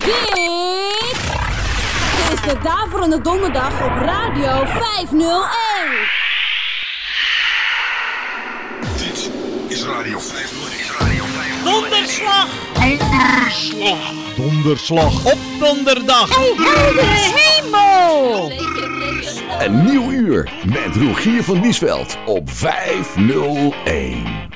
Dit is de Daverende Donderdag op Radio 501. Dit is Radio 501. Is Radio 501. Donderslag! Donderslag. Donderslag. Op donderdag! hemel! Een nieuw uur met Rogier van Niesveld op 501.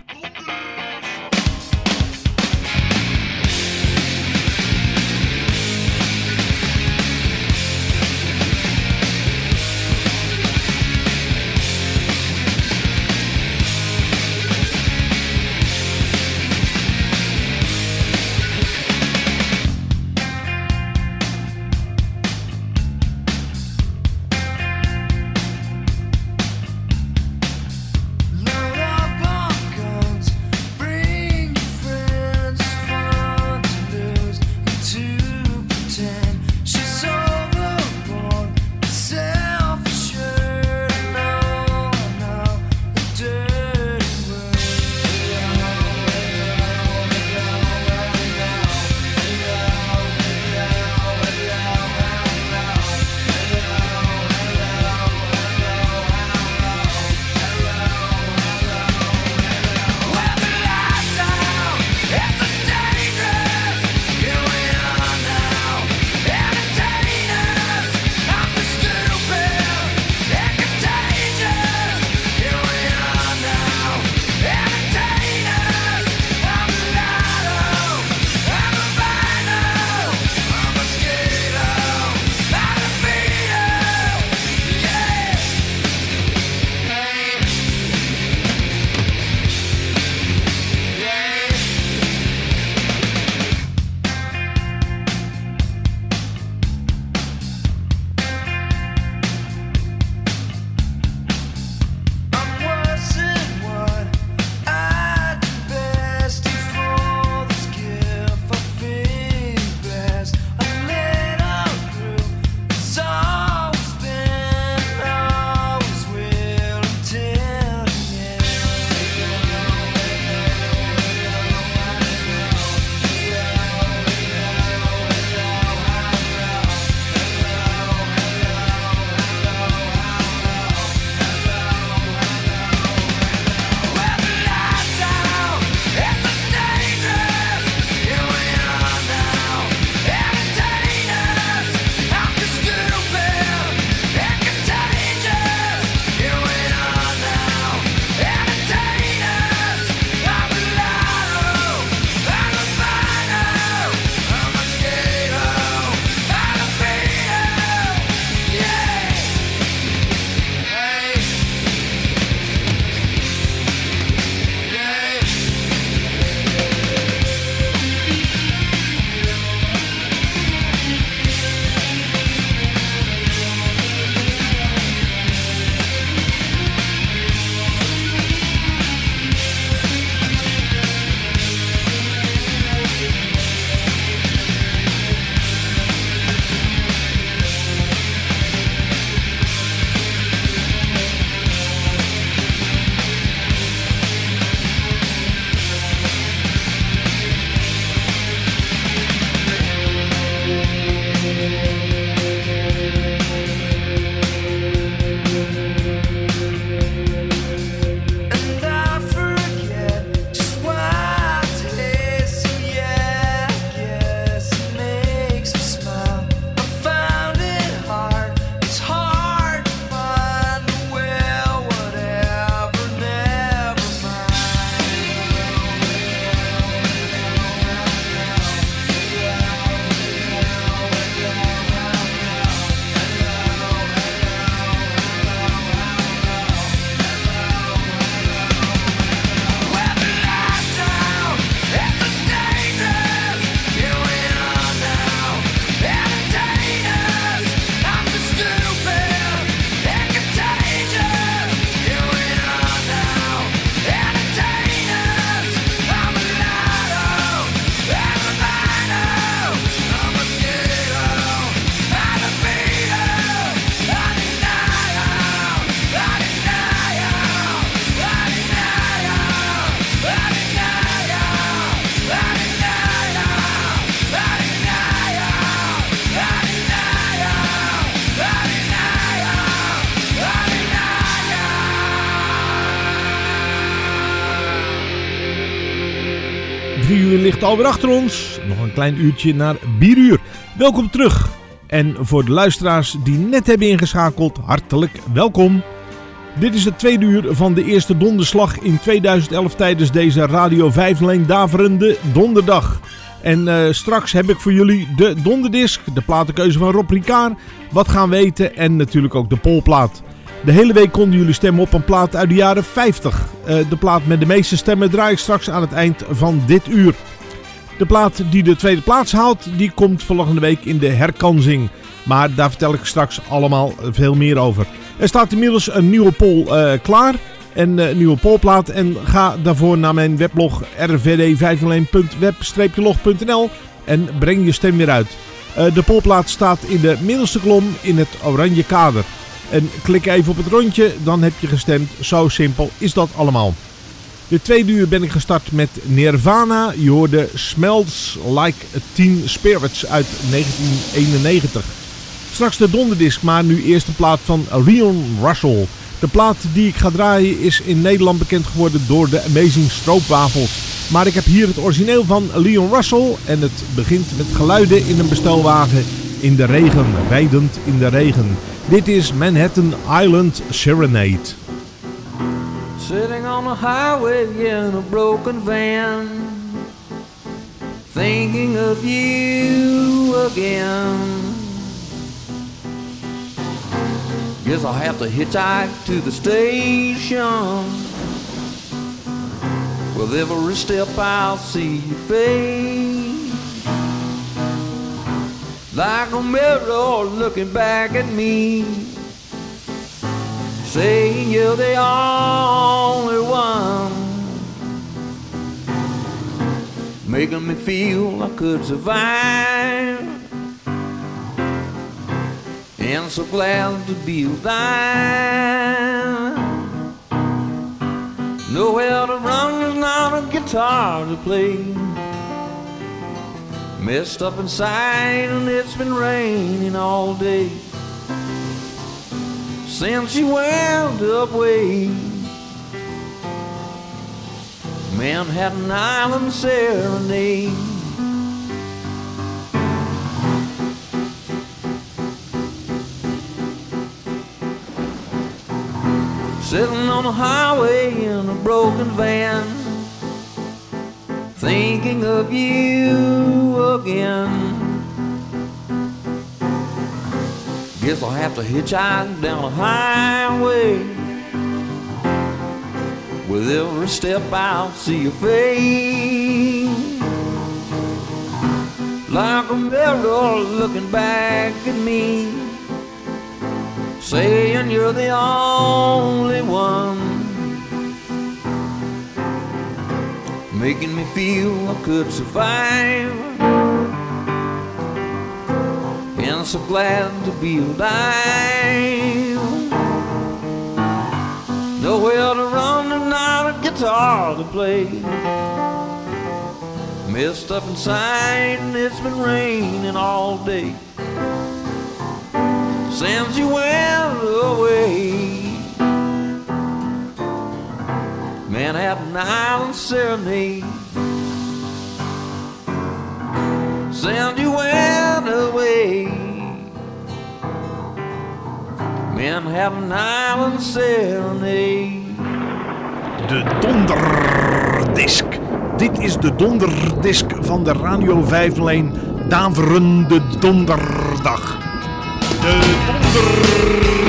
Alweer achter ons. Nog een klein uurtje naar bieruur. Welkom terug. En voor de luisteraars die net hebben ingeschakeld, hartelijk welkom. Dit is het tweede uur van de eerste donderslag in 2011 tijdens deze Radio 5 Leen Daverende Donderdag. En uh, straks heb ik voor jullie de donderdisc, de platenkeuze van Rob Ricard, wat gaan weten en natuurlijk ook de polplaat. De hele week konden jullie stemmen op een plaat uit de jaren 50. Uh, de plaat met de meeste stemmen draai ik straks aan het eind van dit uur. De plaat die de tweede plaats haalt, die komt volgende week in de herkansing. Maar daar vertel ik straks allemaal veel meer over. Er staat inmiddels een nieuwe poll uh, klaar. Een uh, nieuwe polplaat. En ga daarvoor naar mijn weblog rvd501.web-log.nl en breng je stem weer uit. Uh, de polplaat staat in de middelste kolom in het oranje kader. En klik even op het rondje, dan heb je gestemd. Zo simpel is dat allemaal. De tweede uur ben ik gestart met Nirvana. Je hoorde Smells Like Teen Spirits uit 1991. Straks de donderdisc, maar nu eerst de plaat van Leon Russell. De plaat die ik ga draaien is in Nederland bekend geworden door de Amazing Stroopwafels. Maar ik heb hier het origineel van Leon Russell en het begint met geluiden in een bestelwagen in de regen, rijdend in de regen. Dit is Manhattan Island Serenade. Sitting on a highway in a broken van Thinking of you again. Guess I'll have to hitchhike to the station. With every step I'll see your face. Like a mirror looking back at me, saying you're the only one, making me feel I could survive. And so glad to be alive. Nowhere to run, there's not a guitar to play. Messed up inside and it's been raining all day Since you went away Manhattan Island Serenade Sitting on the highway in a broken van thinking of you again. Guess I'll have to hitchhike down the highway. With every step I'll see your face. Like a mirror looking back at me. Saying you're the only one. making me feel I could survive. And so glad to be alive. Nowhere to run and not a guitar to play. Messed up inside and it's been raining all day. Since you went away. Manhattan Island Serenade. Send you went away. Manhattan Island Serenade. De donderdisc. Dit is de donderdisc van de Radio 5 lijn Daverende Donderdag. De donderdisc.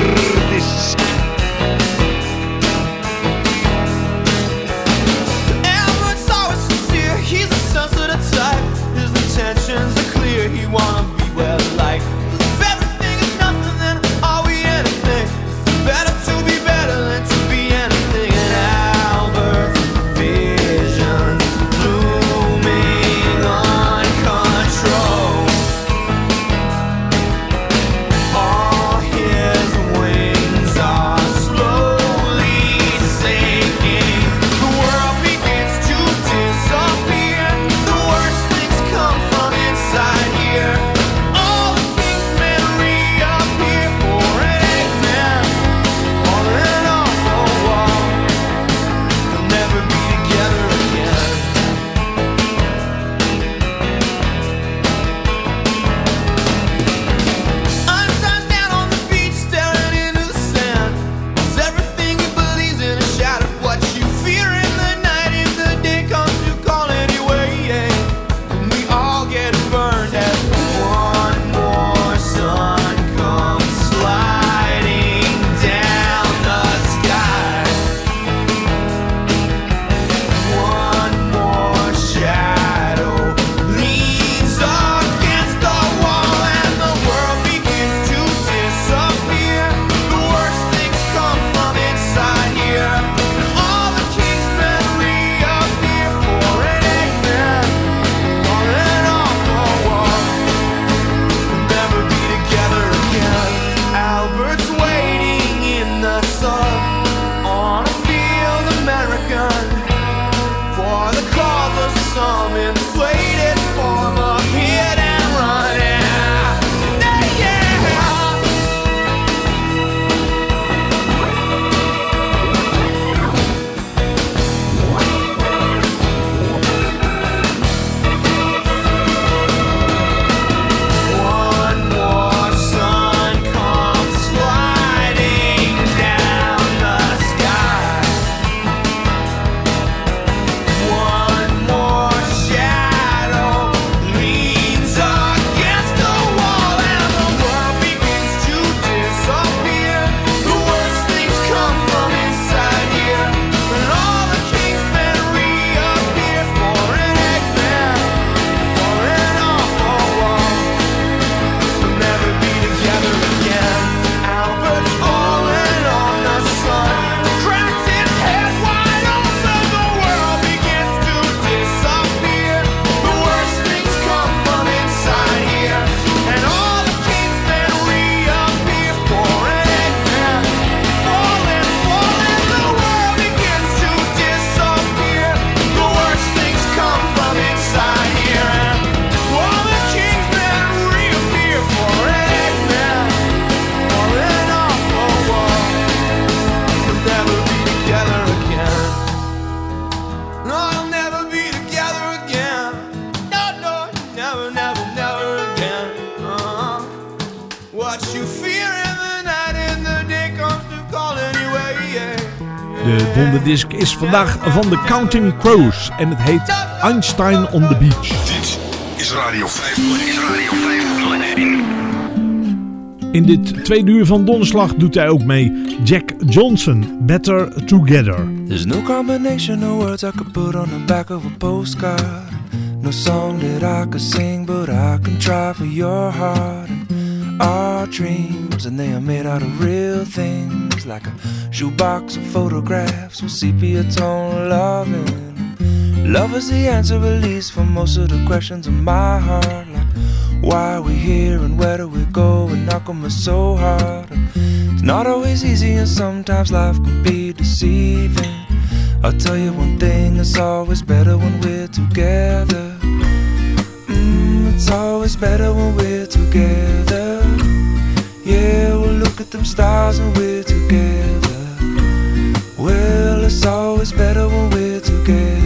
Is vandaag van de Counting Crows en het heet Einstein on the Beach. Dit is Radio 501. Is Radio 501. In dit tweede uur van donderslag doet hij ook mee Jack Johnson, Better Together. There's no combination of words I could put on the back of a postcard. No song that I could sing, but I can try for your heart. And our dreams, and they are made out of real things, like a shoebox of photographs with sepia tone loving. Love is the answer, at least, for most of the questions in my heart. Like, why are we here and where do we go? And come it's so hard? It's not always easy, and sometimes life can be deceiving. I'll tell you one thing, it's always better when we're together. Mm, it's always better when we're together. Yeah, we'll look at them stars and we're together. Well, it's always better when we're together.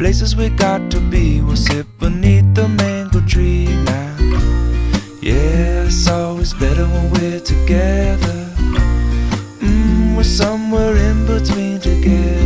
places we got to be. We'll sit beneath the mango tree now. Yeah, it's always better when we're together. Mm, we're somewhere in between together.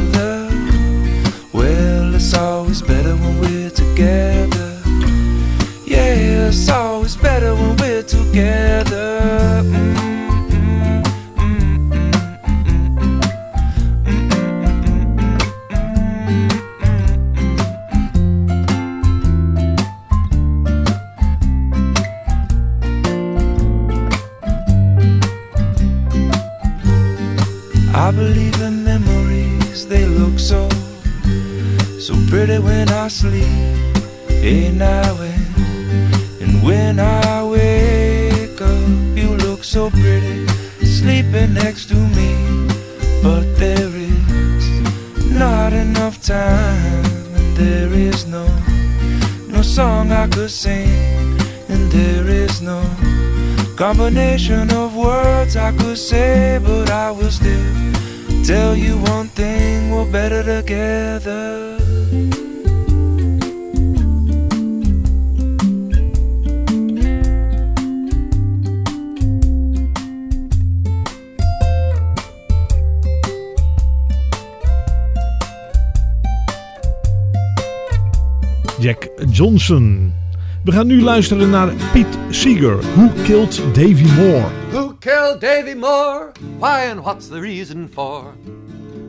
Luisteren naar Pete Seeger, Who Killed Davy Moore. Who killed Davy Moore? Why and what's the reason for?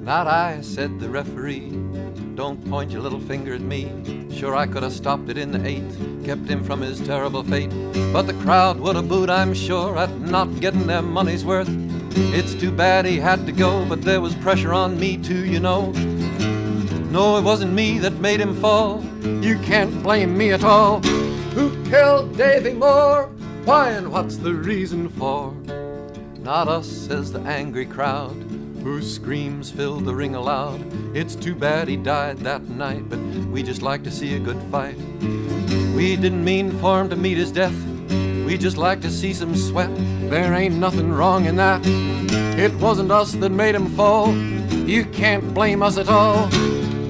Not I, said the referee. Don't point your little finger at me. Sure, I could have stopped it in the eighth, kept him from his terrible fate. But the crowd would have booed, I'm sure, at not getting their money's worth. It's too bad he had to go, but there was pressure on me too, you know. No, it wasn't me that made him fall. You can't blame me at all. Who killed Davy Moore? Why and what's the reason for? Not us, says the angry crowd, whose screams filled the ring aloud. It's too bad he died that night, but we just like to see a good fight. We didn't mean for him to meet his death. We just like to see some sweat. There ain't nothing wrong in that. It wasn't us that made him fall. You can't blame us at all.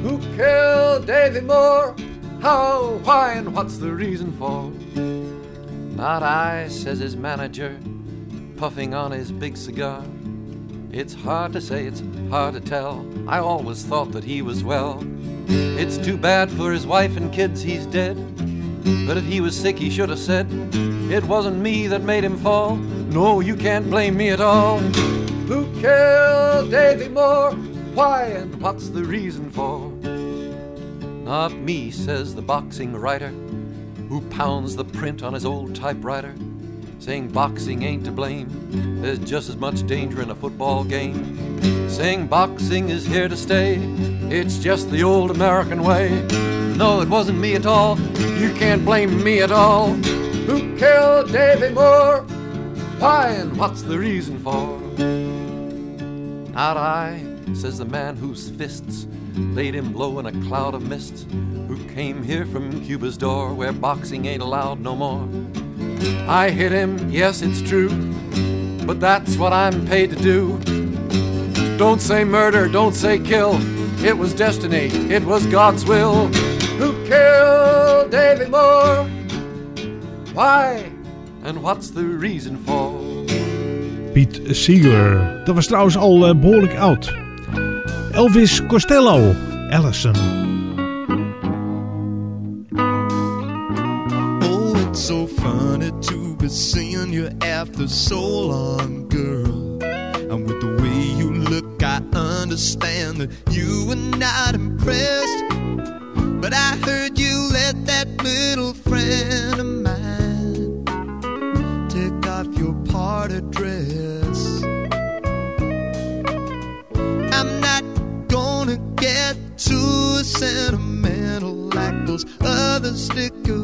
Who killed Davy Moore? How, why, and what's the reason for? Not I, says his manager, puffing on his big cigar. It's hard to say, it's hard to tell. I always thought that he was well. It's too bad for his wife and kids, he's dead. But if he was sick, he should have said, It wasn't me that made him fall. No, you can't blame me at all. Who killed Davy Moore? Why and what's the reason for? Not me, says the boxing writer, who pounds the print on his old typewriter, saying boxing ain't to blame. There's just as much danger in a football game. Saying boxing is here to stay. It's just the old American way. No, it wasn't me at all. You can't blame me at all. Who killed Davy Moore? Why and what's the reason for? Not I, says the man whose fists laid him low in a cloud of mist, who came here from Cuba's door where boxing ain't allowed no more. I hit him, yes, it's true, but that's what I'm paid to do. Don't say murder, don't say kill. It was destiny, it was God's will. Who killed Davy Moore? Why? And what's the reason for? Piet Seeger. Dat was trouwens al uh, behoorlijk oud. Elvis Costello, Allison. Oh, it's so funny to be seeing you after so long, girl. And with the way you look, I understand that you were not impressed. But I heard you let that little stick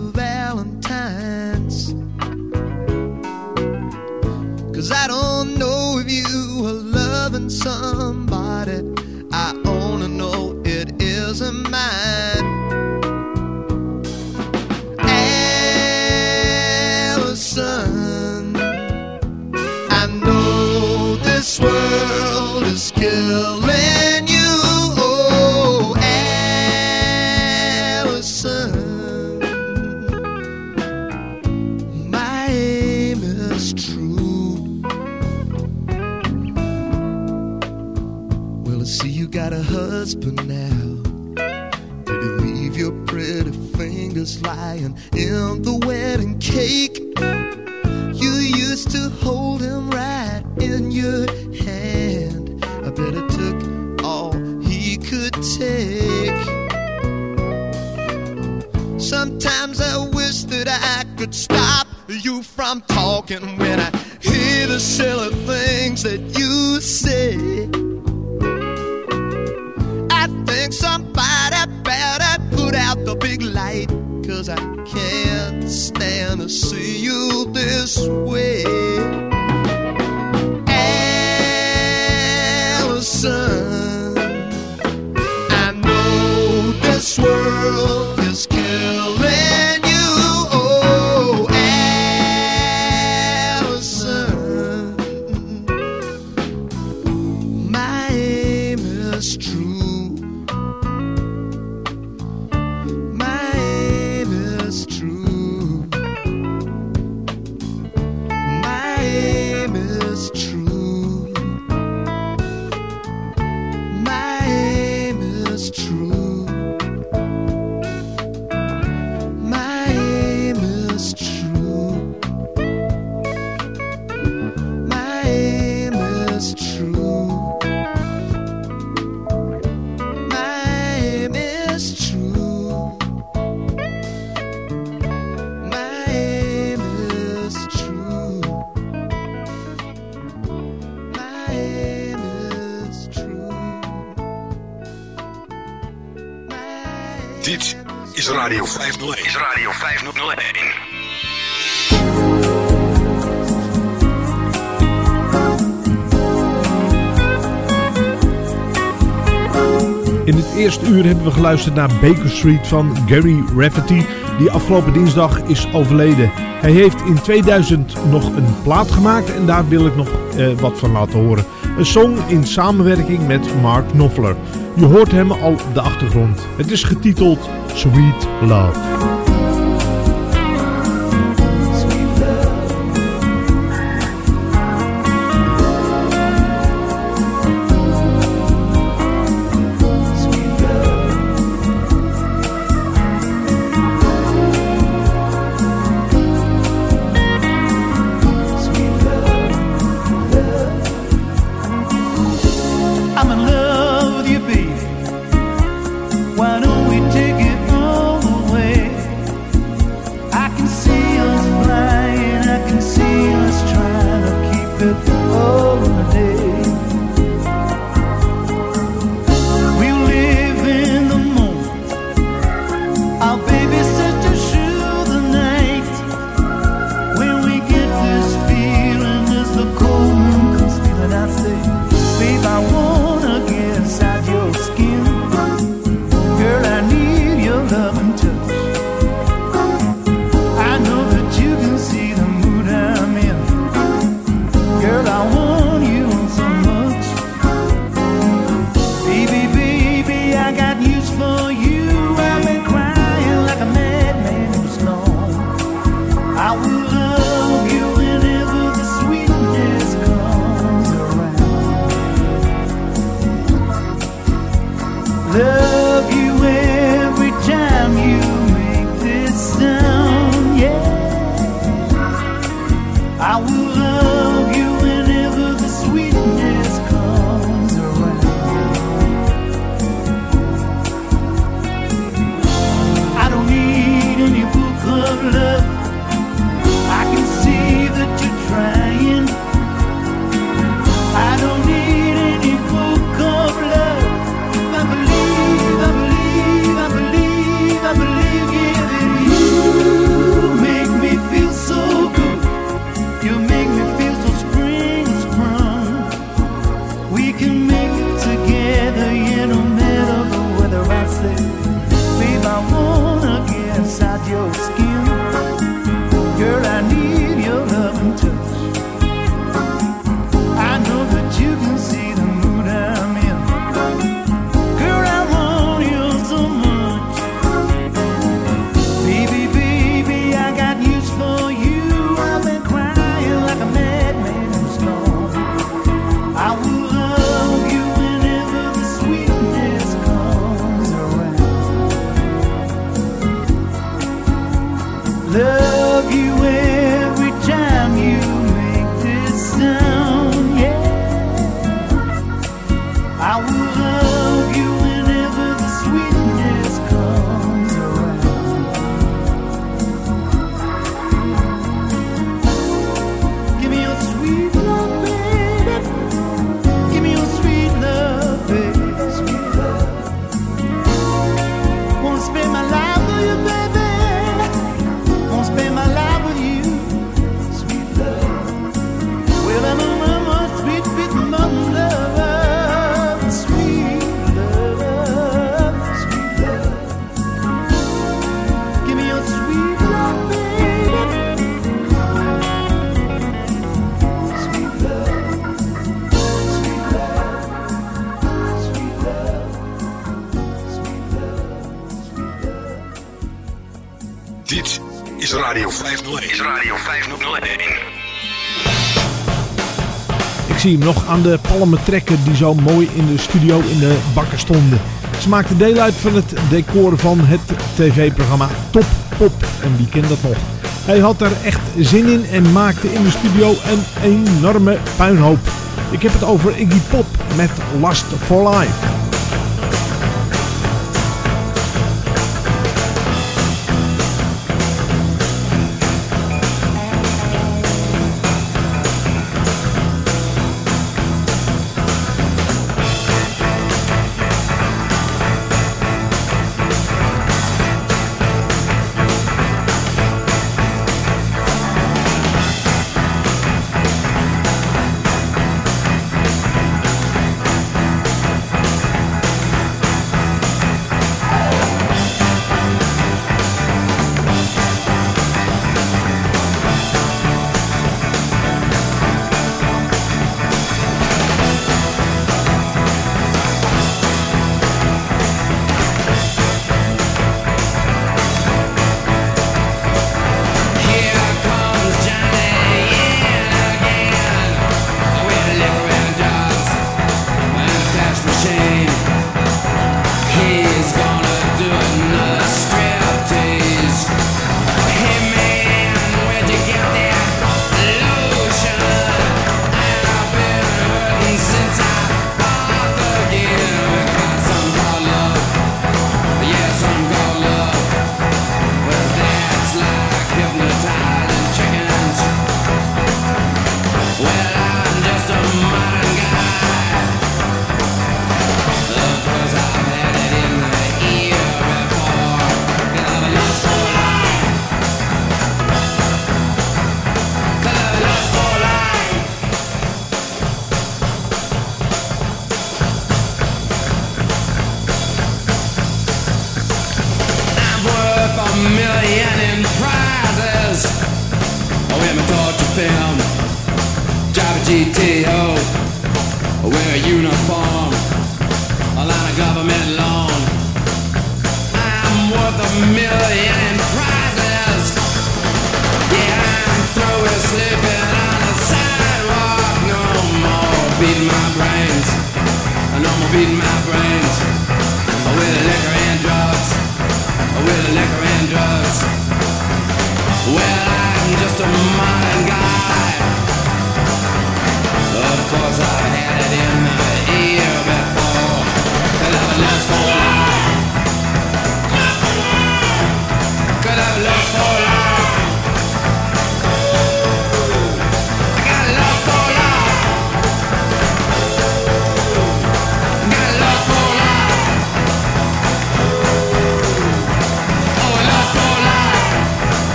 talking when I hear the silly things that you say. I think somebody better put out the big light. Cause I can't stand to see you this way. Geluisterd naar Baker Street van Gary Rafferty, die afgelopen dinsdag is overleden. Hij heeft in 2000 nog een plaat gemaakt en daar wil ik nog eh, wat van laten horen. Een song in samenwerking met Mark Knopfler. Je hoort hem al op de achtergrond. Het is getiteld Sweet Love. aan de palmen trekken die zo mooi in de studio in de bakken stonden. Ze maakten deel uit van het decor van het tv-programma Top Pop. En wie kent dat nog? Hij had er echt zin in en maakte in de studio een enorme puinhoop. Ik heb het over Iggy Pop met Last for Life.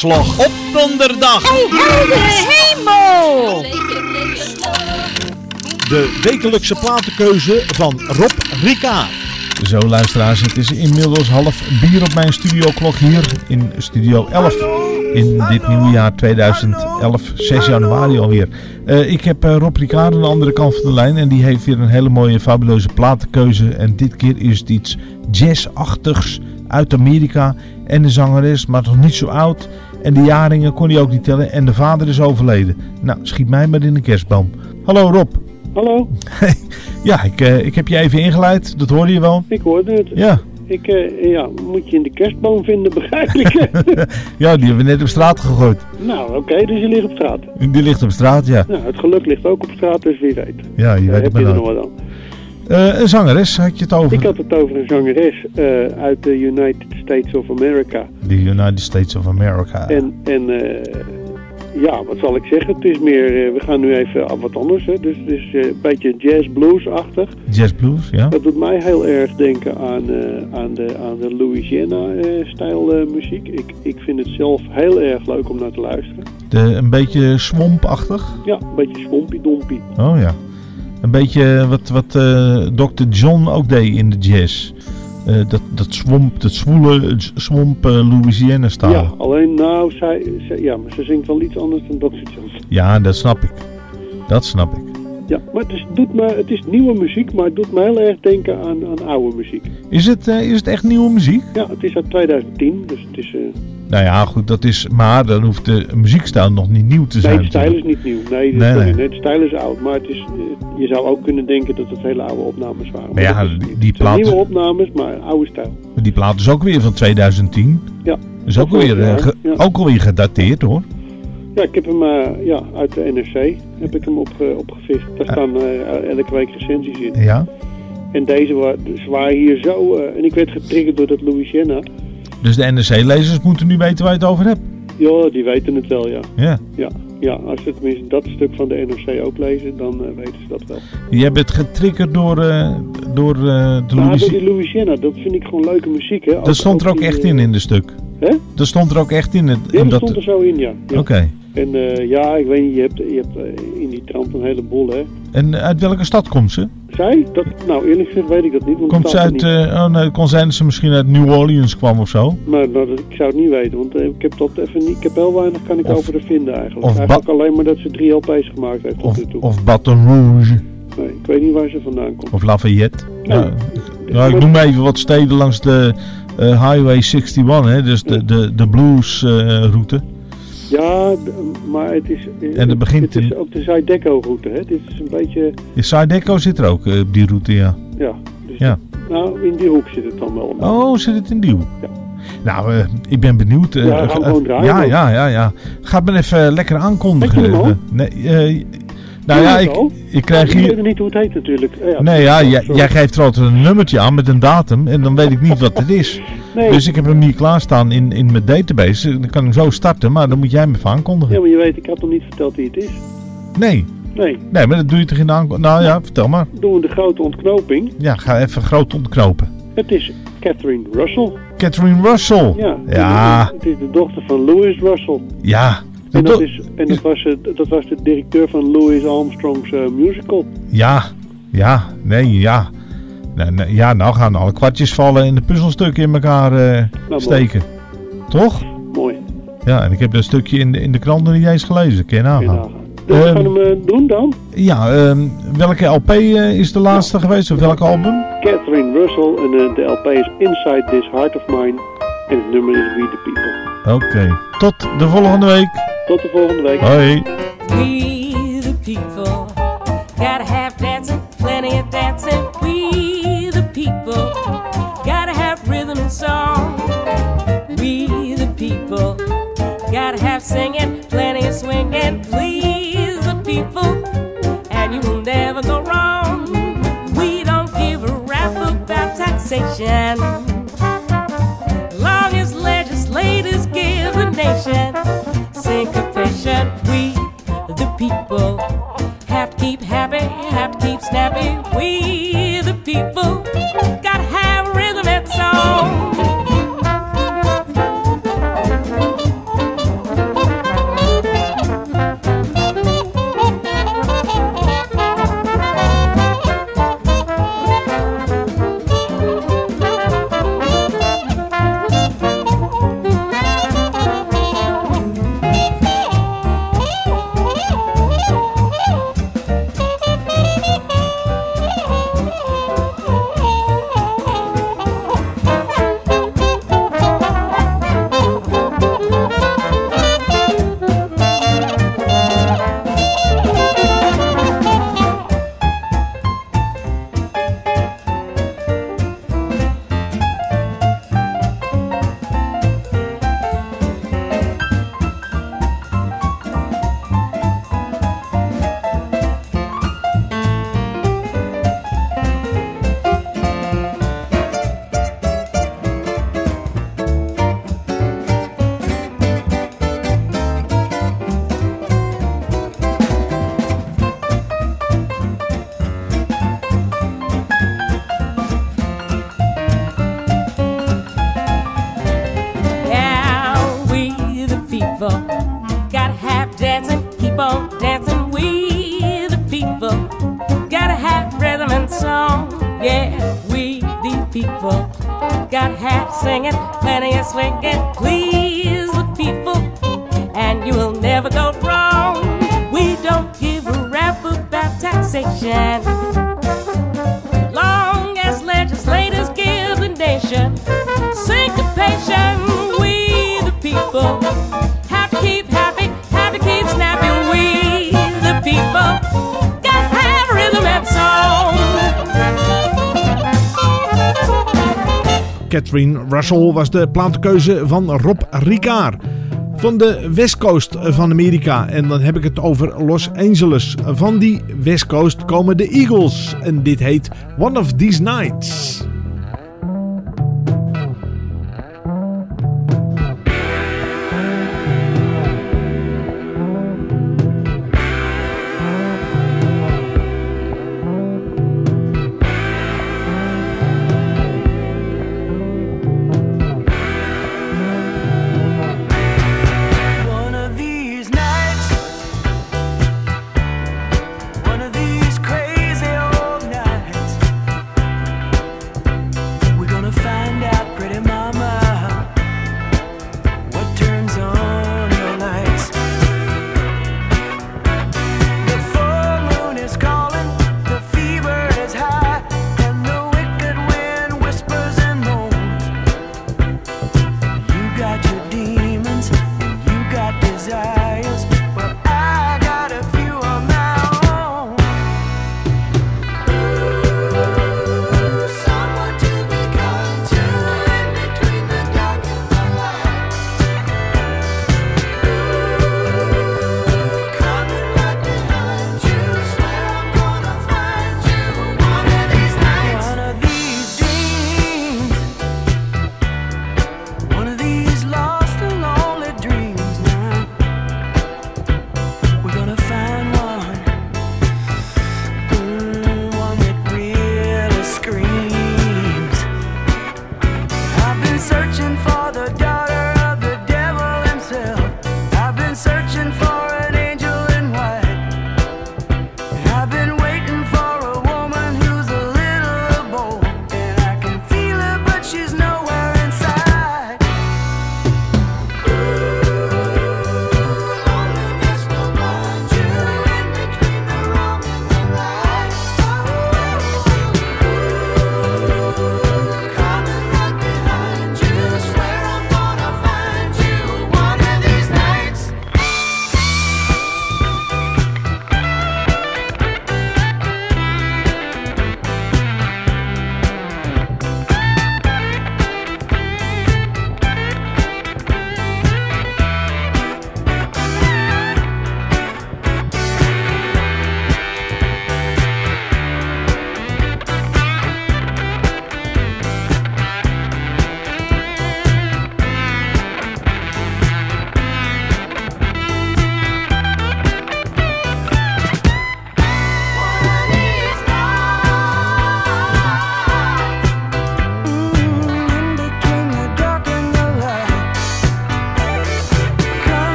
Donderslag. Op donderdag! hemel! De wekelijkse platenkeuze van Rob Rika. Zo luisteraars, het is inmiddels half bier op mijn studioklok hier in Studio 11. In dit nieuwe jaar 2011, 6 januari alweer. Eh, ik heb eh, Rob Rika aan de andere kant van de lijn en die heeft weer een hele mooie fabuleuze platenkeuze. En dit keer is het iets jazzachtigs uit Amerika. En de zangeres, maar nog niet zo oud. En de jaringen kon hij ook niet tellen. En de vader is overleden. Nou, schiet mij maar in de kerstboom. Hallo Rob. Hallo, Ja, ik, eh, ik heb je even ingeleid. Dat hoorde je wel. ik hoorde het. Ja. Ik, eh, ja, moet je in de kerstboom vinden, begrijp ik. ja, die hebben we net op straat gegooid. nou, oké, dus je ligt op straat. Die ligt op straat, ja. Nou, het geluk ligt ook op straat, dus wie weet. Ja, je Eh, weet het heb maar je er nooit. Eh, een zangeres, had je het over? Ik had het over een zangeres eh, uit de United States of America. The United States of America. En, en eh, ja, wat zal ik zeggen? Het is meer, we gaan nu even wat anders. Hè? Dus het is een beetje jazz-blues-achtig. Jazz blues, ja. Dat doet mij heel erg denken aan, aan de, aan de Louisiana-stijl muziek. Ik, ik vind het zelf heel erg leuk om naar te luisteren. De, een beetje swampachtig. Ja, een beetje swompie-dompie. Oh ja. Een beetje wat, wat eh, Dr. John ook deed in de jazz. Eh, dat, dat swamp, dat zwoele swamp eh, Louisiana style. Ja, alleen nou, zij, zij- ja, maar ze zingt wel iets anders dan Dr. John. Ja, dat snap ik. Dat snap ik. Ja, maar het is, doet me, het is nieuwe muziek, maar het doet me heel erg denken aan, aan oude muziek. Is het, is het echt nieuwe muziek? Ja, het is uit 2010, dus het is... eh Nou ja, goed, dat is. Maar dan hoeft de muziekstijl nog niet nieuw te nee, zijn. de stijl is niet nieuw. Nee, de, Nee, nee. nee, de stijl is oud, maar het is, eh, je zou ook kunnen denken dat het hele oude opnames waren. Maar ja, is- die, plaat, nieuwe opnames, maar oude stijl. die plaat is ook weer van 2010. Ja. Is ook alweer, eh, ge- ja. ook alweer gedateerd hoor. Ja, ik heb hem eh, ja, uit de NRC heb ik hem opge, opgevist. Daar staan eh, elke week recensies in. Ja. En deze wa- ze waren hier zo... eh, en ik werd getriggerd door dat Louisiana. Dus de NRC-lezers moeten nu weten waar je het over hebt. Ja, die weten het wel, ja. Ja. Ja, ja als ze tenminste dat stuk van de NRC ook lezen, dan eh, weten ze dat wel. Je bent getriggerd door, eh, door eh, de Maar door Louisi- die Louisiana, dat vind ik gewoon leuke muziek, hè. Dat stond er ook echt in in de stuk. Hè? Dat stond er ook echt in. Het, Ja, dat stond er zo in, ja. ja. Oké. En ja, ik weet niet, je hebt, je hebt in die trant een heleboel, hè. En uit welke stad komt ze? Zij? Dat, nou, eerlijk gezegd weet ik dat niet. Want Komt ze uit... niet. eh, oh nee, het kon zijn dat ze misschien uit New Orleans kwam of zo. Maar nou, ik zou het niet weten, want eh, ik heb dat even niet. Ik heb heel weinig kan ik Of- over haar vinden eigenlijk. of eigenlijk alleen maar dat ze drie LP's gemaakt heeft tot Of, nu toe. of Baton Rouge. Nee, ik weet niet waar ze vandaan komt. Of Lafayette. Nee. Ja, ik noem even wat steden langs de eh, Highway 61, hè, dus de, de, de blues eh, route. Ja, maar het is. eh, En het begint Het is ook de Zydeco-route, hè? Dit is een beetje. Ja, Sideco zit er ook eh, op die route, ja. Ja. Dus Ja. Nou, in die hoek zit het dan wel. Oh, zit het in die hoek? Nou, eh, ik ben benieuwd. eh, Ja, draaien ja, ja, ja, ja. Ga me even lekker aankondigen. Nee, nou ja, ik, ik krijg Ik hier... weet niet hoe het heet natuurlijk. Ja, Nee, ja, jij, geeft er altijd een nummertje aan met een datum en dan weet ik niet wat het is. Nee. Dus ik heb hem niet klaarstaan in, in mijn database. Dan kan ik hem zo starten, maar dan moet jij me even aankondigen. Ja, maar je weet, ik had nog niet verteld wie het is. Nee, Nee, nee, maar dat doe je toch in de aankondiging? Nou ja, vertel maar. doen we de grote ontknoping. Ja, ga even groot ontknopen. Het is Catherine Russell. Catherine Russell. Ja. Ja, Het is de dochter van Louis Russell. ja. En, dat, is, en dat, was, dat was de directeur van Louis Armstrong's eh, musical. Ja, ja, nee, ja. Nee, nee, ja, nou gaan alle kwartjes vallen en de puzzelstukken in elkaar eh, mooi. steken. Toch? Mooi. Ja, en ik heb dat stukje in de, in de krant nog niet eens gelezen. Kun je nagaan. Dus we Ehm, gaan hem eh, doen dan. Ja, ehm, welke LP is de laatste geweest? Of welk album? Catherine Russell en de LP is Inside This Heart of Mine. En het nummer is We the People. Oké, tot de volgende week. Tot de volgende week. Hoi. We the people gotta have dancing, plenty of dancing. We the people gotta have rhythm and song. We the people gotta have singing, plenty of swinging. Please the people, and you will never go wrong. We don't give a rap about taxation. that we swing it, plenty of swinging, please. Catherine Russell was de platenkeuze van Rob Ricard. Van de West Coast van Amerika. En dan heb ik het over Los Angeles. Van die West Coast komen de Eagles. En dit heet One of These Nights.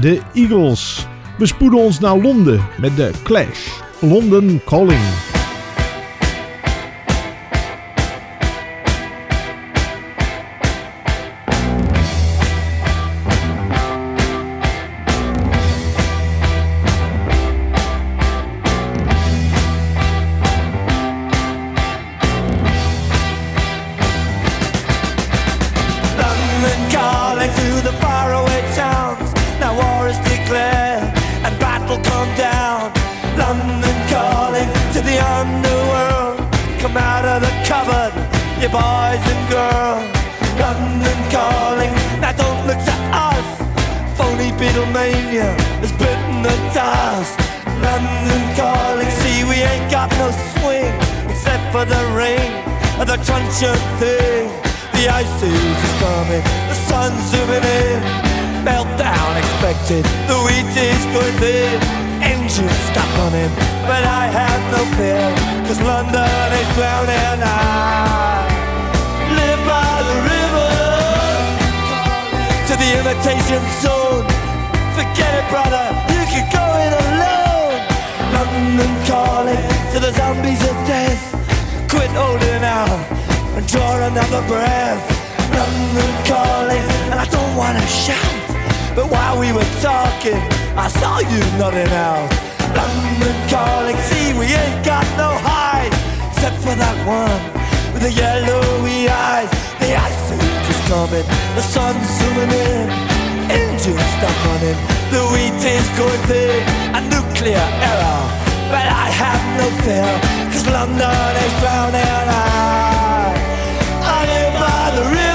De Eagles. We spoeden ons naar Londen met de Clash. London Calling. And battle come down. London calling to the underworld. Come out of the cupboard, you boys and girls. London calling, now don't look to us. Phony Beatlemania has bitten the dust. London calling, see we ain't got no swing except for the ring of the truncheon thing. The ice is coming, the sun's zooming in. Meltdown expected, the wheat is going thin. Engines stop running, but I have no fear, cause London is drowning. I live by the river to the imitation zone. Forget it, brother, you can go it alone. London calling to the zombies of death. Quit holding out and draw another breath. London calling, and I don't wanna shout. But while we were talking, I saw you nodding out. London calling, see we ain't got no hide, except for that one with the yellowy eyes. The ice age is coming, the sun's zooming in, engines stop running, the wheat is going thin, a nuclear error. But I have no fear, cause London is drowning. I, I live by the river.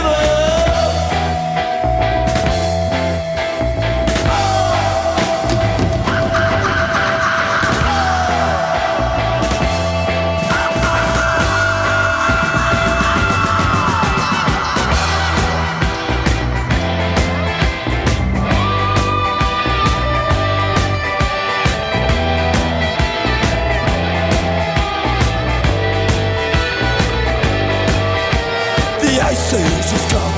just go.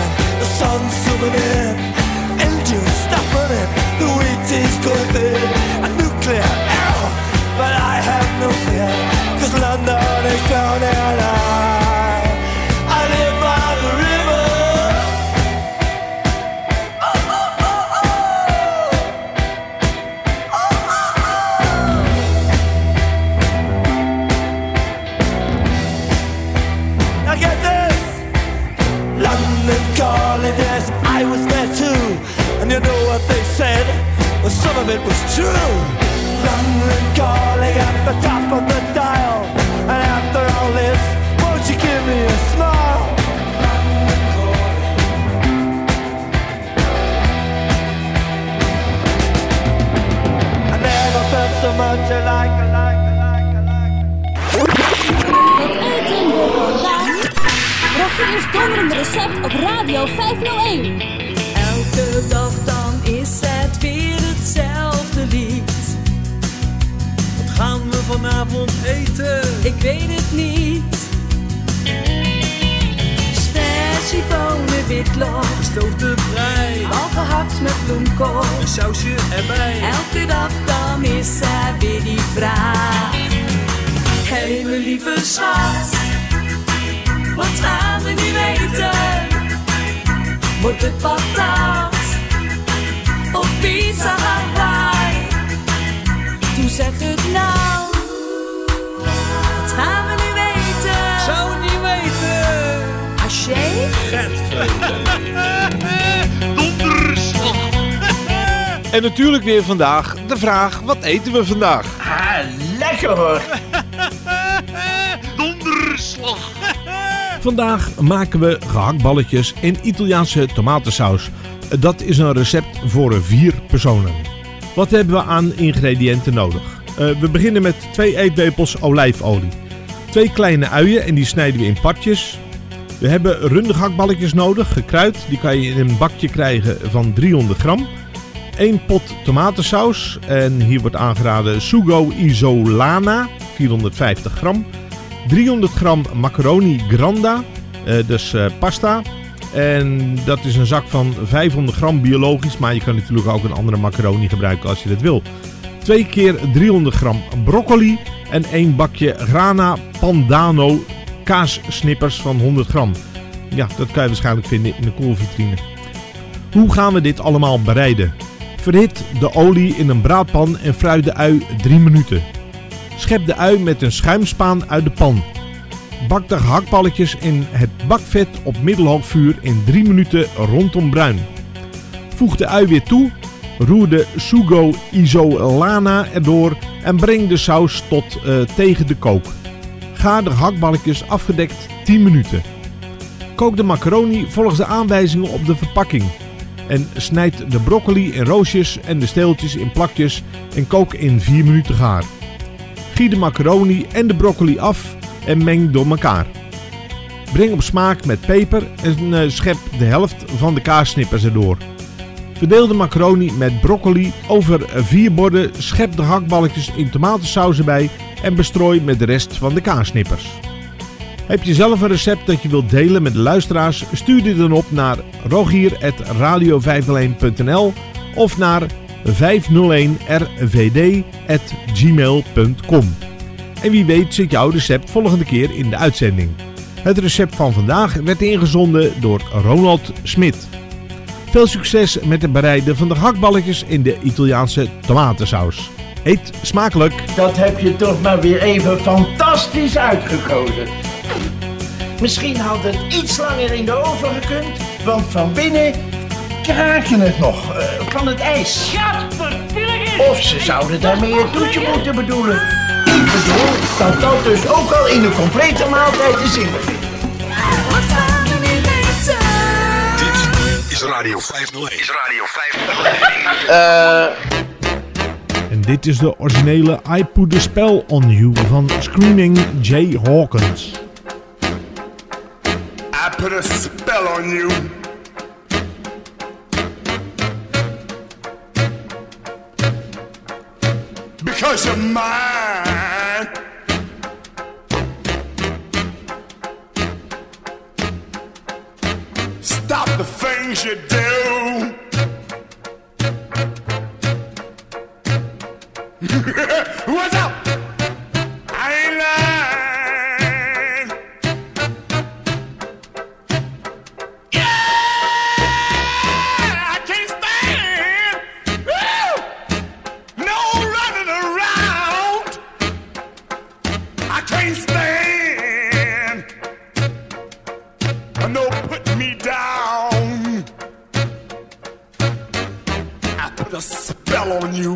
En natuurlijk weer vandaag de vraag, wat eten we vandaag? Ah, lekker hoor. Donderslag. Vandaag maken we gehaktballetjes in Italiaanse tomatensaus. Dat is een recept voor vier personen. Wat hebben we aan ingrediënten nodig? Eh, we beginnen met twee eetlepels olijfolie. Twee kleine uien en die snijden we in partjes. We hebben runde gehaktballetjes nodig, gekruid. Die kan je in een bakje krijgen van 300 gram. 1 pot tomatensaus. En hier wordt aangeraden Sugo Isolana, 450 gram. 300 gram macaroni granda, eh, dus eh, pasta. En dat is een zak van 500 gram biologisch, maar je kan natuurlijk ook een andere macaroni gebruiken als je dat wil. 2 keer 300 gram broccoli en 1 bakje grana pandano kaassnippers van 100 gram. Ja, dat kan je waarschijnlijk vinden in de koelvitrine. Hoe gaan we dit allemaal bereiden? Verhit de olie in een braadpan en fruit de ui 3 minuten. Schep de ui met een schuimspaan uit de pan. Bak de gehaktballetjes in het bakvet op middelhoog vuur in 3 minuten rondom bruin. Voeg de ui weer toe, roer de sugo isolana erdoor en breng de saus tot eh, tegen de kook. Ga de gehaktballetjes afgedekt 10 minuten. Kook de macaroni volgens de aanwijzingen op de verpakking. En snijd de broccoli in roosjes en de steeltjes in plakjes en kook in 4 minuten gaar. Giet de macaroni en de broccoli af en meng door elkaar. Breng op smaak met peper en eh, schep de helft van de kaassnippers erdoor. Verdeel de macaroni met broccoli over vier borden, schep de hakballetjes in tomatensaus erbij en bestrooi met de rest van de kaassnippers. Heb je zelf een recept dat je wilt delen met de luisteraars? Stuur dit dan op naar rogier.radio501.nl of naar 501rvd.gmail.com. En wie weet zit jouw recept volgende keer in de uitzending. Het recept van vandaag werd ingezonden door Ronald Smit. Veel succes met het bereiden van de hakballetjes in de Italiaanse tomatensaus. Eet smakelijk! Dat heb je toch maar weer even fantastisch uitgekozen. Misschien had het iets langer in de oven gekund, want van binnen kraakte het nog eh, van het ijs. Of ze zouden daarmee het toetje moeten bedoelen. Ik bedoel dat dat dus ook al in een complete maaltijd te bevindt. Dit is Radio 501. Is Radio 501. En dit is de originele I Put a Spell on You van Screaming Jay Hawkins. Put a spell on you. Because you're mine. Stop the things you do. Put a spell on you.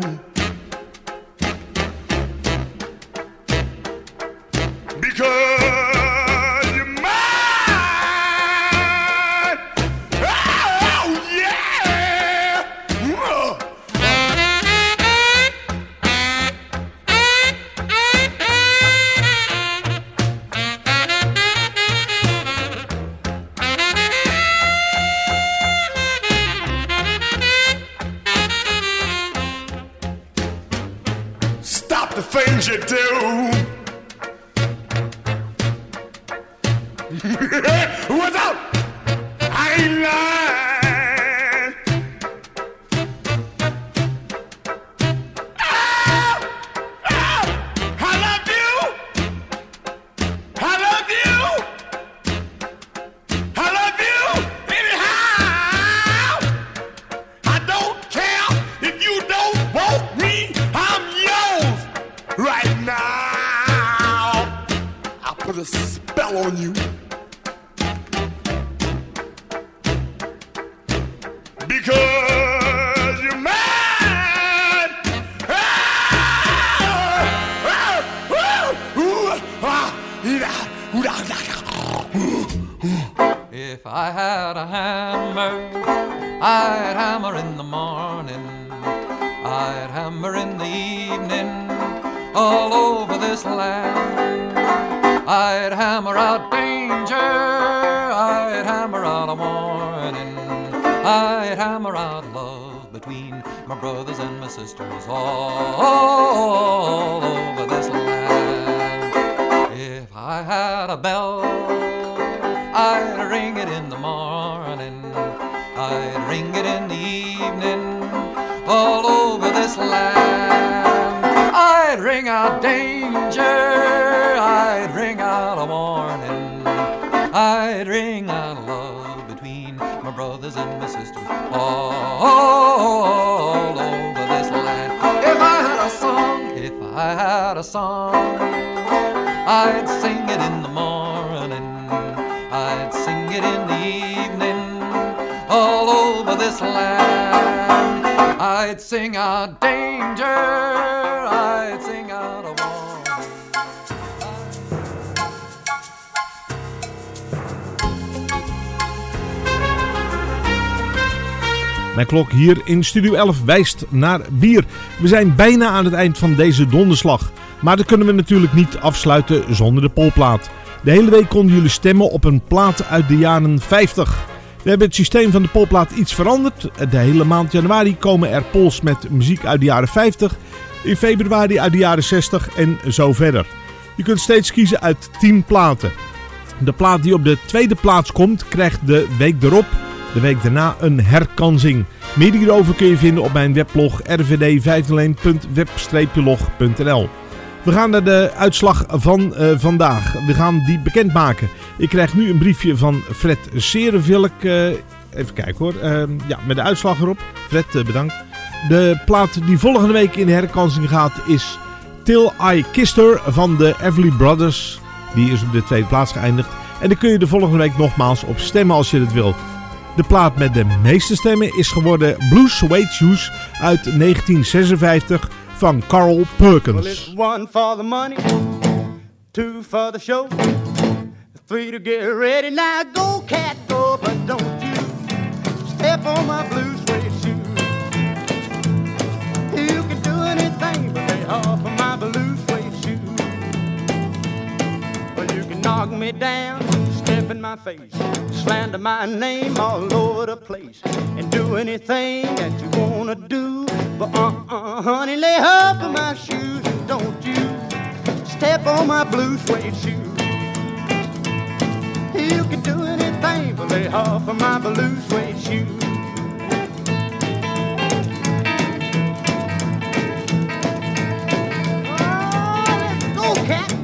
Had a bell, I'd ring it in the morning, I'd ring it in the evening, all over this land. I'd ring out danger, I'd ring out a warning, I'd ring out love between my brothers and my sisters, all over this land. If I had a song, if I had a song, I'd sing it in the morning, I'd sing it in the evening, all over this land. I'd sing out danger, I'd sing out a warning. Mijn klok hier in Studio 11 wijst naar bier. We zijn bijna aan het eind van deze donderslag. Maar dat kunnen we natuurlijk niet afsluiten zonder de polplaat. De hele week konden jullie stemmen op een plaat uit de jaren 50. We hebben het systeem van de polplaat iets veranderd. De hele maand januari komen er polls met muziek uit de jaren 50. In februari uit de jaren 60 en zo verder. Je kunt steeds kiezen uit 10 platen. De plaat die op de tweede plaats komt krijgt de week erop de week daarna een herkansing. Meer hierover kun je vinden op mijn weblog rvd501.web-log.nl. We gaan naar de uitslag van eh, vandaag. We gaan die bekendmaken. Ik krijg nu een briefje van Fred Serenvilk. eh, even kijken hoor. Eh, ja, met de uitslag erop. Fred, eh, bedankt. De plaat die volgende week in de herkansing gaat is Till I Kissed Her van de Everly Brothers. Die is op de tweede plaats geëindigd. En daar kun je de volgende week nogmaals op stemmen als je het wil. De plaat met de meeste stemmen is geworden Blue Suede Shoes uit 1956 van Carl Perkins. it's one for the money, two for the show, three to get ready. Now go, cat, go, but don't you step on my blue suede shoe. You can do anything but lay off of my blue suede shoe. Well, you can knock me down, step in my face, slander my name all over the place, and do anything that you wanna do. But uh-uh, honey, lay off of my shoes and don't you step on my blue suede shoe. You can do anything but lay off of my blue suede shoe. Oh, let's go, cat.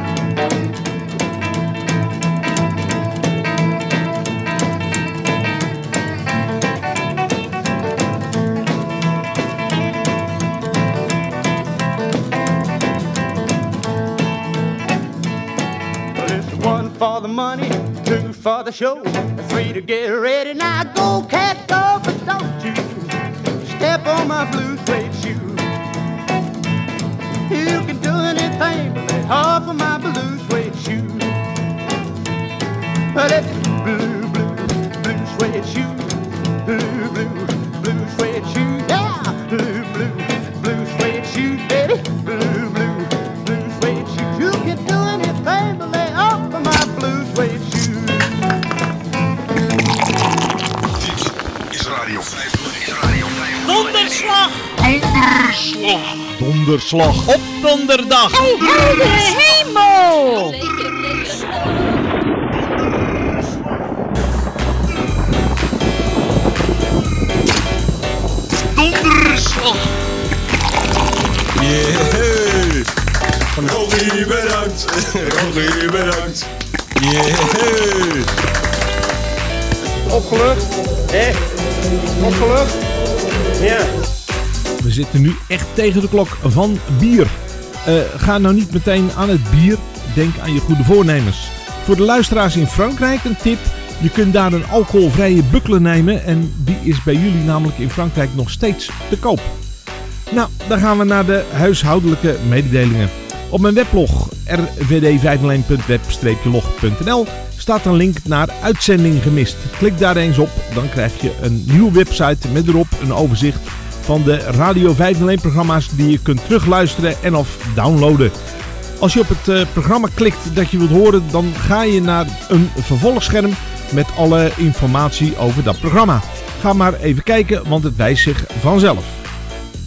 For the money, two for the show, three to get ready. Now go, cat, go, but don't you step on my blue suede shoe. You can do anything but lay off of my blue suede shoe. But it's blue, blue, blue suede shoe. Blue, blue, Donderslag! Donderslag op donderdag. heldere hemel! Donderslag! Yeah. Rogie, bedankt. Rogie, bedankt. Yeah. Opgelucht? Hé? Opgelucht? Ja. We zitten nu echt tegen de klok van bier. Eh, ga nou niet meteen aan het bier. Denk aan je goede voornemens. Voor de luisteraars in Frankrijk een tip. Je kunt daar een alcoholvrije bukkelen nemen. En die is bij jullie namelijk in Frankrijk nog steeds te koop. Nou, dan gaan we naar de huishoudelijke mededelingen. Op mijn weblog rvd501.web-log.nl staat een link naar uitzending gemist. Klik daar eens op, dan krijg je een nieuwe website met erop een overzicht van de Radio 501 programma's die je kunt terugluisteren en of downloaden. Als je op het eh, programma klikt dat je wilt horen, dan ga je naar een vervolgscherm met alle informatie over dat programma. Ga maar even kijken, want het wijst zich vanzelf.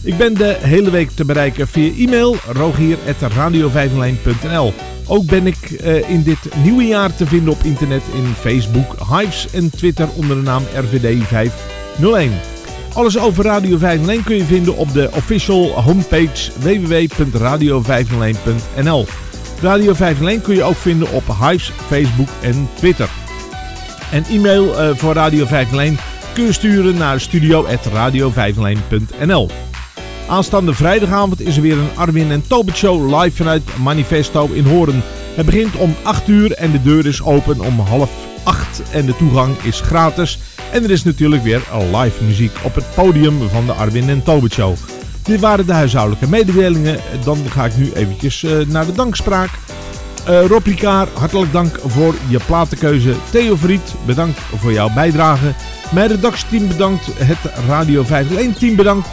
Ik ben de hele week te bereiken via e-mail rogier.radio501.nl Ook ben ik eh, in dit nieuwe jaar te vinden op internet in Facebook, Hives en Twitter onder de naam RVD501. Alles over Radio 501 kun je vinden op de official homepage www.radio501.nl Radio 501 kun je ook vinden op Hives, Facebook en Twitter. En e-mail eh, voor Radio 501 kun je sturen naar studio.radio501.nl Aanstaande vrijdagavond is er weer een Arwin en Tobit show live vanuit Manifesto in Horen. Het begint om 8 uur en de deur is open om half 8 en de toegang is gratis. En er is natuurlijk weer live muziek op het podium van de Arwin en Tobit show. Dit waren de huishoudelijke mededelingen. Dan ga ik nu eventjes uh, naar de dankspraak. Uh, Rob Ricard, hartelijk dank voor je platenkeuze. Theo Vriet, bedankt voor jouw bijdrage. Mijn redactieteam bedankt. Het Radio 501 team bedankt.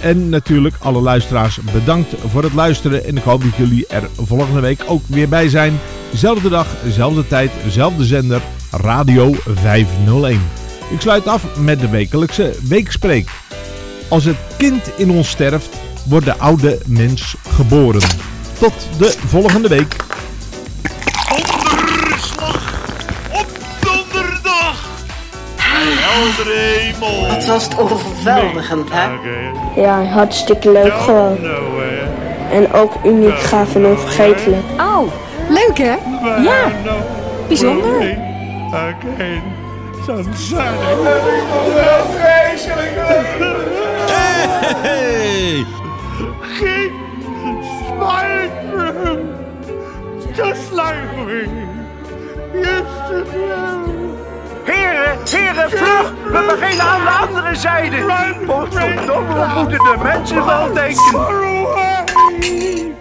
En natuurlijk alle luisteraars bedankt voor het luisteren. En ik hoop dat jullie er volgende week ook weer bij zijn. Zelfde dag, zelfde tijd, zelfde zender. Radio 501. Ik sluit af met de wekelijkse weekspreek. Als het kind in ons sterft, wordt de oude mens geboren. Tot de volgende week. Donderslag op donderdag. Heldere hemel. Het was overweldigend, hè? Ja, hartstikke leuk gewoon. En ook uniek, gaaf en onvergetelijk. Oh, leuk hè? Ja, bijzonder. Again, sunshine. Hey! Keep smiling just like we used to do. Heren, heren, vlug! We beginnen aan de andere zijde. Potverdomme, we moeten de mensen wel denken. Far away.